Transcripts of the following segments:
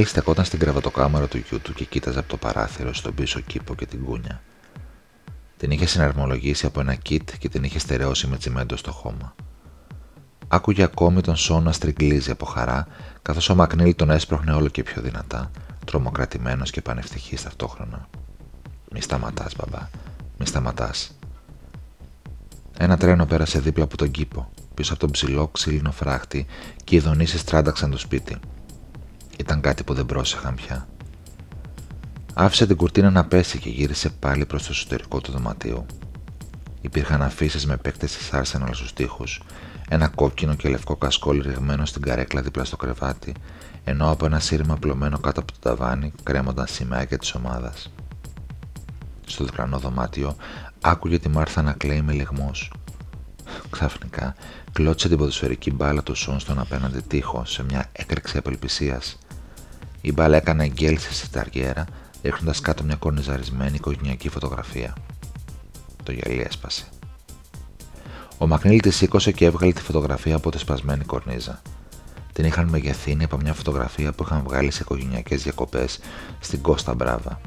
Μακνίλ στεκόταν στην κρεβατοκάμαρα του γιού του και κοίταζε από το παράθυρο στον πίσω κήπο και την κούνια. Την είχε συναρμολογήσει από ένα κίτ και την είχε στερεώσει με τσιμέντο στο χώμα. Άκουγε ακόμη τον Σον να στριγκλίζει από χαρά, καθώς ο Μακνίλ τον έσπροχνε όλο και πιο δυνατά, τρομοκρατημένος και πανευτυχής ταυτόχρονα. Μη σταματάς, μπαμπά, μη σταματάς. Ένα τρένο πέρασε δίπλα από τον κήπο, πίσω από τον ψηλό ξύλινο φράχτη και οι δονήσεις τράνταξαν το σπίτι. Ήταν κάτι που δεν πρόσεχαν πια. Άφησε την κουρτίνα να πέσει και γύρισε πάλι προς το εσωτερικό του δωματίου. Υπήρχαν αφήσεις με παίκτες της Arsenal στους τοίχους, ένα κόκκινο και λευκό κασκόλ ρηγμένο στην καρέκλα δίπλα στο κρεβάτι, ενώ από ένα σύρμα πλωμένο κάτω από το ταβάνι κρέμονταν σημαία της ομάδας. Στο διπλανό δωμάτιο άκουγε τη Μάρθα να κλαίει με λιγμό. Ξαφνικά κλώτσε την ποδοσφαιρική μπάλα του Σον στον απέναντι τοίχο σε μια έκρηξη απελπισίας. Η μπάλα έκανε εγκέλση στη ταριέρα, ρίχνοντας κάτω μια κορνιζαρισμένη οικογενειακή φωτογραφία. Το γυαλί έσπασε. Ο Μακνίλ τη σήκωσε και έβγαλε τη φωτογραφία από τη σπασμένη κορνίζα. Την είχαν μεγεθύνει από μια φωτογραφία που είχαν βγάλει σε οικογενειακές διακοπές στην Κώστα Μπράβα.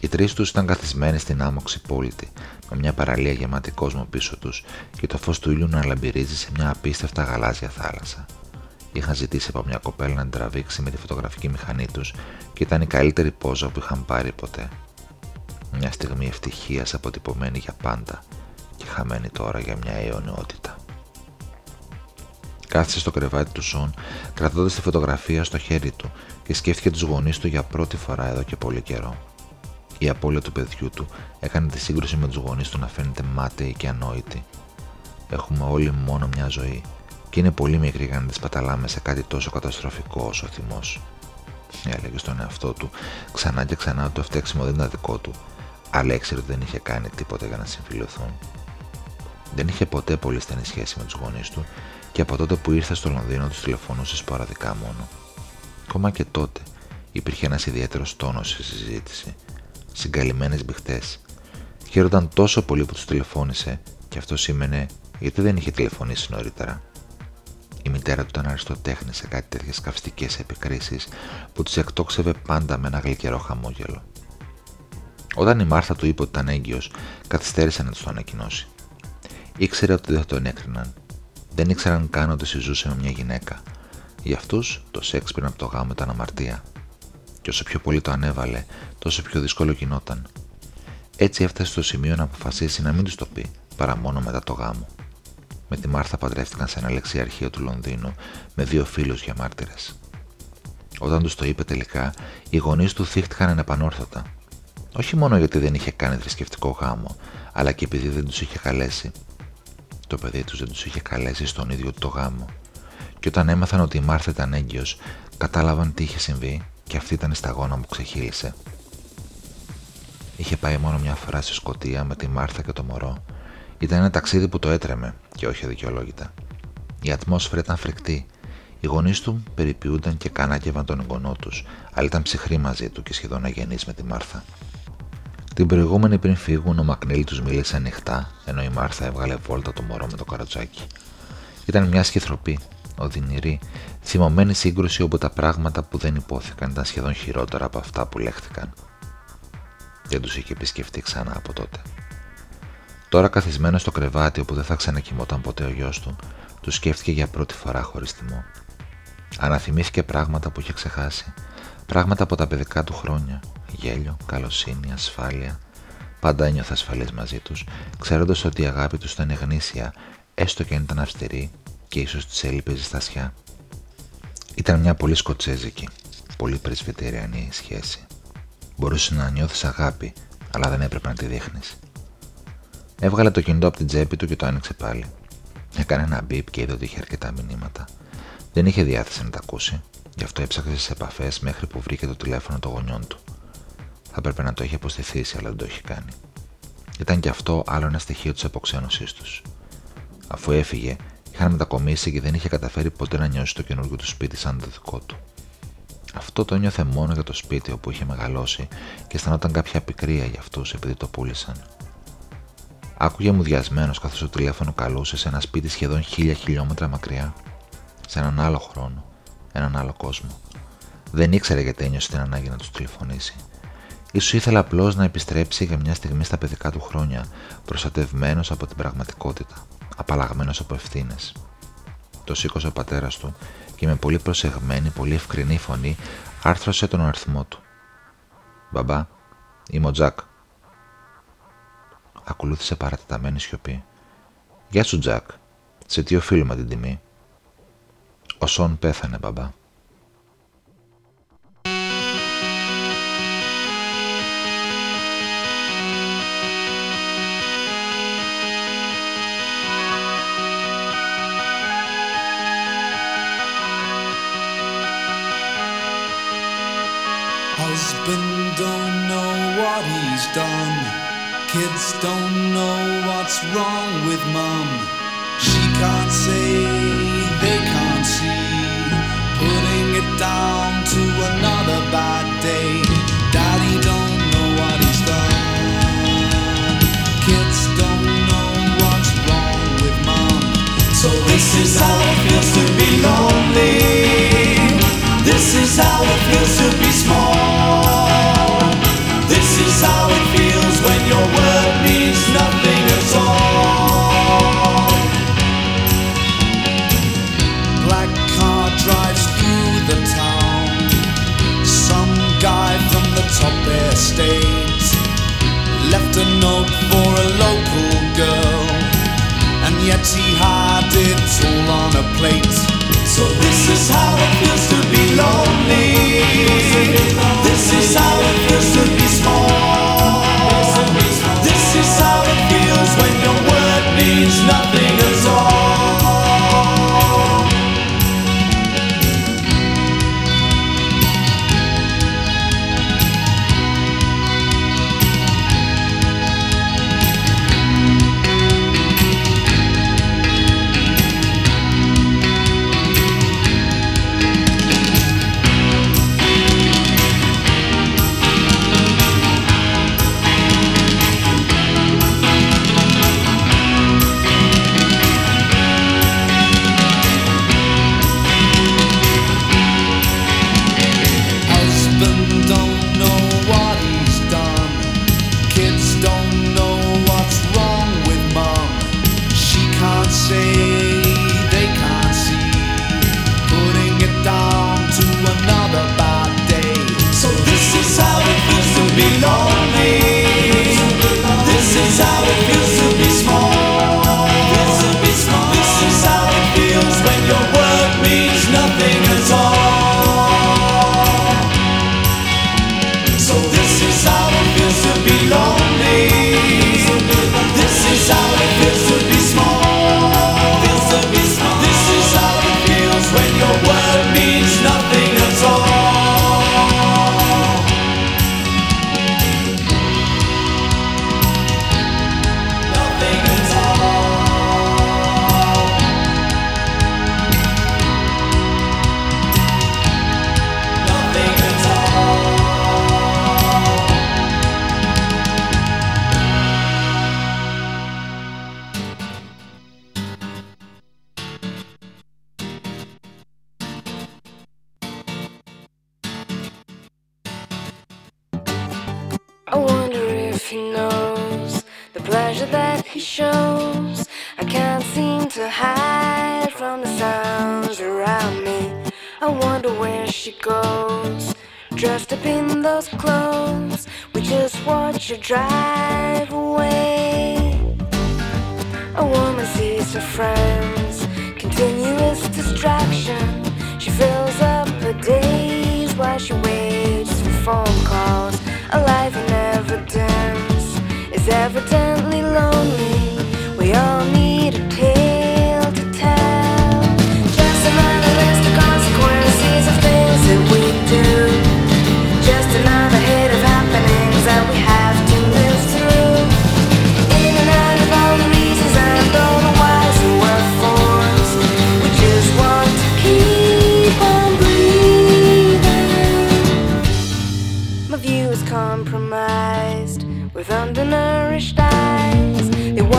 Οι τρεις τους ήταν καθισμένοι στην άμοξη πόλητη, με μια παραλία γεμάτη κόσμο πίσω τους και το φως του ήλιου να λαμπυρίζει σε μια απίστευτα γαλάζια θάλασσα. Είχαν ζητήσει από μια κοπέλα να την τραβήξει με τη φωτογραφική μηχανή τους και ήταν η καλύτερη πόζα που είχαν πάρει ποτέ. Μια στιγμή ευτυχίας αποτυπωμένη για πάντα και χαμένη τώρα για μια αιωνιότητα. Κάθισε στο κρεβάτι του Σον, κρατώντας τη φωτογραφία στο χέρι του και σκέφτηκε τους γονείς του για πρώτη φορά εδώ και πολύ καιρό. Η απώλεια του παιδιού του έκανε τη σύγκρουση με τους γονείς του να φαίνεται μάταιη και ανόητη. Έχουμε όλοι μόνο μια ζωή και είναι πολύ μικρή για να τη παταλάμε σε κάτι τόσο καταστροφικό όσο ο θυμός. Έλεγε στον εαυτό του ξανά και ξανά ότι το φταίξιμο δεν ήταν δικό του, αλλά έξερε ότι δεν είχε κάνει τίποτα για να συμφιλειωθούν. Δεν είχε ποτέ πολύ στενή σχέση με τους γονείς του και από τότε που ήρθε στο Λονδίνο τους τηλεφωνούσε σποραδικά μόνο. Ακόμα και τότε υπήρχε ένας ιδιαίτερος τόνος στη συζήτηση. Συγκαλυμμένες μπιχτέ. Χαίρονταν τόσο πολύ που τους τηλεφώνησε και αυτό σήμαινε γιατί δεν είχε τηλεφωνήσει νωρίτερα. Η μητέρα του ήταν αριστοτέχνη σε κάτι τέτοιες καυστικές επικρίσεις που του εκτόξευε πάντα με ένα γλυκερό χαμόγελο. Όταν η Μάρθα του είπε ότι ήταν έγκυος, καθυστέρησε να τους το ανακοινώσει. Ήξερε ότι δεν θα τον έκριναν. Δεν ήξεραν καν ότι συζούσε με μια γυναίκα. Για αυτούς, το σεξ πριν από το γάμο ήταν αμαρτία. Και όσο πιο πολύ το ανέβαλε, τόσο πιο δύσκολο γινόταν. Έτσι έφτασε στο σημείο να αποφασίσει να μην τους το πει, παρά μόνο μετά το γάμο. Με τη Μάρθα παντρεύτηκαν σε ένα λεξιαρχείο του Λονδίνου με δύο φίλους για μάρτυρες. Όταν τους το είπε τελικά, οι γονείς του θύχτηκαν ανεπανόρθωτα. Όχι μόνο γιατί δεν είχε κάνει θρησκευτικό γάμο, αλλά και επειδή δεν τους είχε καλέσει. Το παιδί τους δεν τους είχε καλέσει στον ίδιο το γάμο. Και όταν έμαθαν ότι η Μάρθα ήταν έγκυος, κατάλαβαν τι είχε συμβεί και αυτή ήταν η σταγόνα που ξεχύλισε. Είχε πάει μόνο μια φορά στη Σκωτία με τη Μάρθα και το μωρό. Ήταν ένα ταξίδι που το έτρεμε και όχι αδικαιολόγητα. Η ατμόσφαιρα ήταν φρικτή. Οι γονείς του περιποιούνταν και κανάκευαν τον εγγονό τους, αλλά ήταν ψυχροί μαζί του και σχεδόν αγενείς με τη Μάρθα. Την προηγούμενη πριν φύγουν, ο Μακνίλ τους μίλησε ανοιχτά, ενώ η Μάρθα έβγαλε βόλτα το μωρό με το καρατζάκι. Ήταν μια σκυθροπή, οδυνηρή, θυμωμένη σύγκρουση όπου τα πράγματα που δεν υπόθηκαν ήταν σχεδόν χειρότερα από αυτά που λέχθηκαν. Δεν τους είχε επισκεφτεί ξανά από τότε. Τώρα καθισμένο στο κρεβάτι όπου δεν θα ξανακοιμόταν ποτέ ο γιος του, του σκέφτηκε για πρώτη φορά χωρίς τιμό. Αναθυμήθηκε πράγματα που είχε ξεχάσει, πράγματα από τα παιδικά του χρόνια, γέλιο, καλοσύνη, ασφάλεια. Πάντα ένιωθε ασφαλής μαζί τους, ξέροντας ότι η αγάπη τους ήταν γνήσια, έστω και αν ήταν αυστηρή και ίσως τη έλειπε ζεστασιά. Ήταν μια πολύ σκοτσέζικη, πολύ πρεσβυτεριανή σχέση. Μπορούσε να νιώθεις αγάπη, αλλά δεν έπρεπε να τη δείχνεις. Έβγαλε το κινητό από την τσέπη του και το άνοιξε πάλι. Έκανε ένα μπίπ και είδε ότι είχε αρκετά μηνύματα. Δεν είχε διάθεση να τα ακούσει, γι' αυτό έψαξε σε επαφές μέχρι που βρήκε το τηλέφωνο των γονιών του. Θα έπρεπε να το είχε αποστηθήσει, αλλά δεν το είχε κάνει. Ήταν και αυτό άλλο ένα στοιχείο της αποξένωσής τους. Αφού έφυγε, είχαν μετακομίσει και δεν είχε καταφέρει ποτέ να νιώσει το καινούργιο του σπίτι σαν το δικό του. Αυτό το ένιωθε μόνο για το σπίτι όπου είχε μεγαλώσει και αισθανόταν κάποια πικρία για αυτούς επειδή το πούλησαν. Άκουγε μουδιασμένος καθώς το τηλέφωνο καλούσε σε ένα σπίτι σχεδόν χίλια χιλιόμετρα μακριά, σε έναν άλλο χρόνο, έναν άλλο κόσμο. Δεν ήξερε γιατί ένιωσε την ανάγκη να τους τηλεφωνήσει. Ίσως ήθελε απλώς να επιστρέψει για μια στιγμή στα παιδικά του χρόνια, προστατευμένος από την πραγματικότητα, απαλλαγμένος από ευθύνες. Το σήκωσε ο πατέρας του και με πολύ προσεγμένη, πολύ ευκρινή φωνή άρθρωσε τον αριθμό του. Μπαμπά, είμαι ο Τζακ. Ακολούθησε παρατεταμένη σιωπή. Γεια σου, Τζακ. Σε τι οφείλουμε την τιμή; Ο Σον πέθανε, μπαμπά. Husband don't know what he's done. Kids don't know what's wrong with mom. She can't say, they can't see. Putting it down to another bad day. Daddy don't know what he's done. Kids don't know what's wrong with mom. So this is how it feels to be lonely. This is how it feels to be small. For a local girl, and yet he had it all on a plate. So this is how it feels to be lonely. I wonder if he knows the pleasure that he shows. I can't seem to hide from the sounds around me. I wonder where she goes, dressed up in those clothes. We just watch her drive away. A woman sees her friends, continuous distraction. She fills up her days while she waits for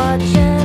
watching.